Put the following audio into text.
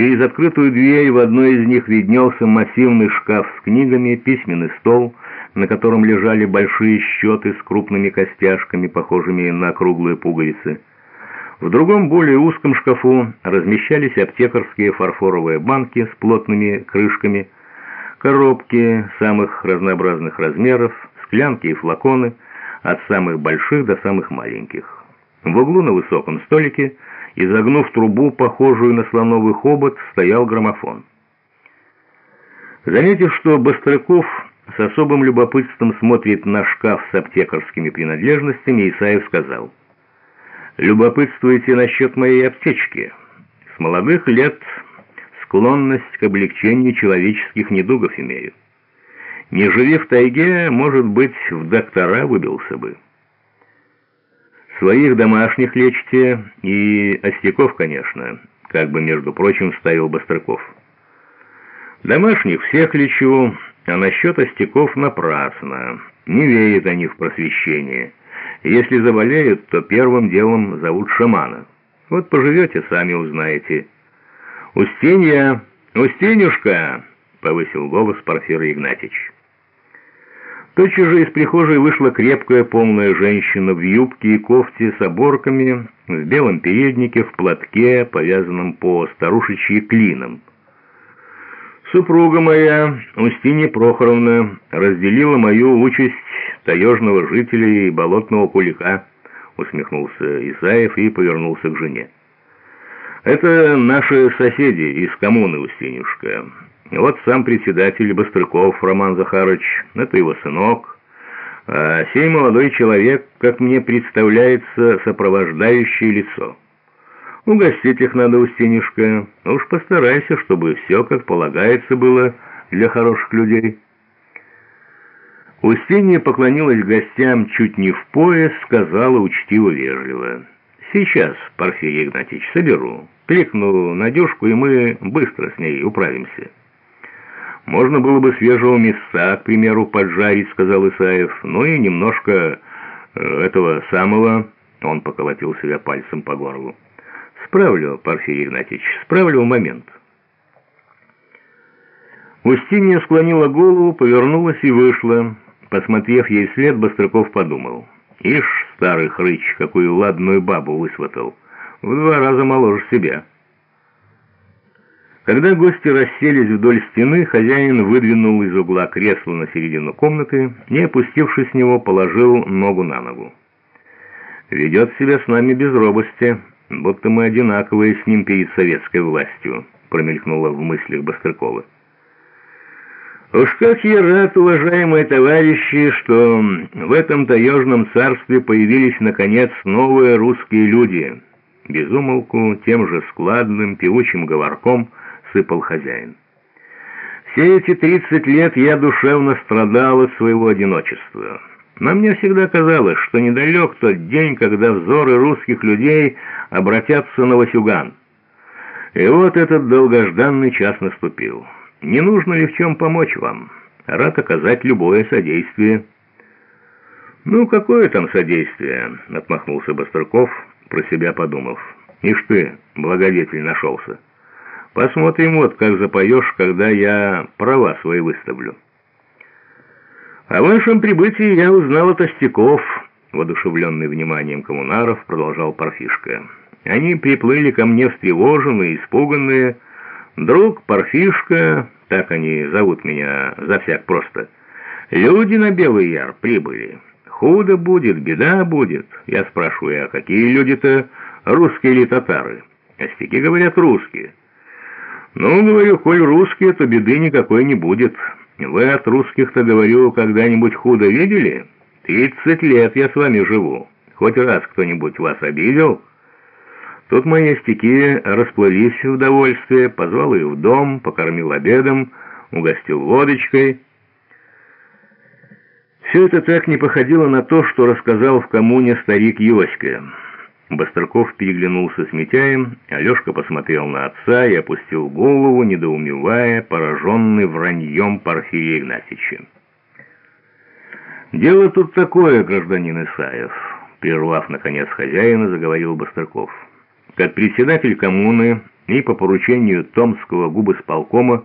Через открытую дверь в одной из них виднелся массивный шкаф с книгами, письменный стол, на котором лежали большие счеты с крупными костяшками, похожими на круглые пуговицы. В другом, более узком шкафу размещались аптекарские фарфоровые банки с плотными крышками, коробки самых разнообразных размеров, склянки и флаконы, от самых больших до самых маленьких. В углу на высоком столике – Изогнув трубу, похожую на слоновый хобот, стоял граммофон. Заметив, что Бострыков с особым любопытством смотрит на шкаф с аптекарскими принадлежностями, Исаев сказал, «Любопытствуете насчет моей аптечки. С молодых лет склонность к облегчению человеческих недугов имею. Не живи в тайге, может быть, в доктора выбился бы». Своих домашних лечите и остяков, конечно, как бы, между прочим, вставил Бострыков. Домашних всех лечу, а насчет остяков напрасно. Не верят они в просвещение. Если заболеют, то первым делом зовут шамана. Вот поживете, сами узнаете. «Устинья! Устинюшка!» — повысил голос Порфира Игнатьич. Тотчас же из прихожей вышла крепкая полная женщина в юбке и кофте с оборками, в белом переднике, в платке, повязанном по старушечьи клином. Супруга моя, Устинья Прохоровна, разделила мою участь таежного жителя и болотного кулика, усмехнулся Исаев и повернулся к жене. Это наши соседи из коммуны, Устинюшка. Вот сам председатель Бострыков Роман Захарович, это его сынок. А сей молодой человек, как мне представляется, сопровождающее лицо. Угостить их надо, Устинюшка. Уж постарайся, чтобы все, как полагается, было для хороших людей. Устинья поклонилась гостям чуть не в пояс, сказала учтиво-вежливо. «Сейчас, Порфирий Игнатьевич, соберу. Кликну Надюшку, и мы быстро с ней управимся». «Можно было бы свежего мяса, к примеру, поджарить», — сказал Исаев. «Ну и немножко э, этого самого...» Он поколотил себя пальцем по горлу. «Справлю, Порфирий Игнатьевич, справлю момент». Устинья склонила голову, повернулась и вышла. Посмотрев ей вслед, Бострыков подумал. «Ишь, старый хрыч, какую ладную бабу высватал! В два раза моложе себя». Когда гости расселись вдоль стены, хозяин выдвинул из угла кресло на середину комнаты и, опустившись с него, положил ногу на ногу. «Ведет себя с нами без робости, будто мы одинаковые с ним перед советской властью», промелькнуло в мыслях Бастрыкова. «Уж как я рад, уважаемые товарищи, что в этом таежном царстве появились, наконец, новые русские люди». Безумолку, тем же складным, певучим говорком – сыпал хозяин. Все эти тридцать лет я душевно страдал от своего одиночества. Но мне всегда казалось, что недалек тот день, когда взоры русских людей обратятся на Васюган. И вот этот долгожданный час наступил. Не нужно ли в чем помочь вам? Рад оказать любое содействие. «Ну, какое там содействие?» — отмахнулся Бастрыков, про себя подумав. «Ишь ты, благодетель нашелся». Посмотрим вот, как запоешь, когда я права свои выставлю. О вашем прибытии я узнал от остяков, воодушевленный вниманием коммунаров, продолжал Парфишка. Они приплыли ко мне встревоженные, испуганные. Друг Парфишка, так они зовут меня за всяк просто. Люди на Белый Яр прибыли. Худо будет, беда будет. Я спрашиваю, а какие люди-то, русские или татары? Остяки говорят, русские. «Ну, говорю, коль русские, то беды никакой не будет. Вы от русских-то, говорю, когда-нибудь худо видели? Тридцать лет я с вами живу. Хоть раз кто-нибудь вас обидел?» Тут мои стеки расплылись в удовольствие, позвал их в дом, покормил обедом, угостил водочкой. Все это так не походило на то, что рассказал в коммуне старик Йоська. Бастрыков переглянулся с Митяем, Алешка посмотрел на отца и опустил голову, недоумевая, пораженный враньем Порфирия Игнатьича. «Дело тут такое, гражданин Исаев», — прервав, наконец, хозяина, заговорил Бастрыков. «Как председатель коммуны и по поручению Томского губысполкома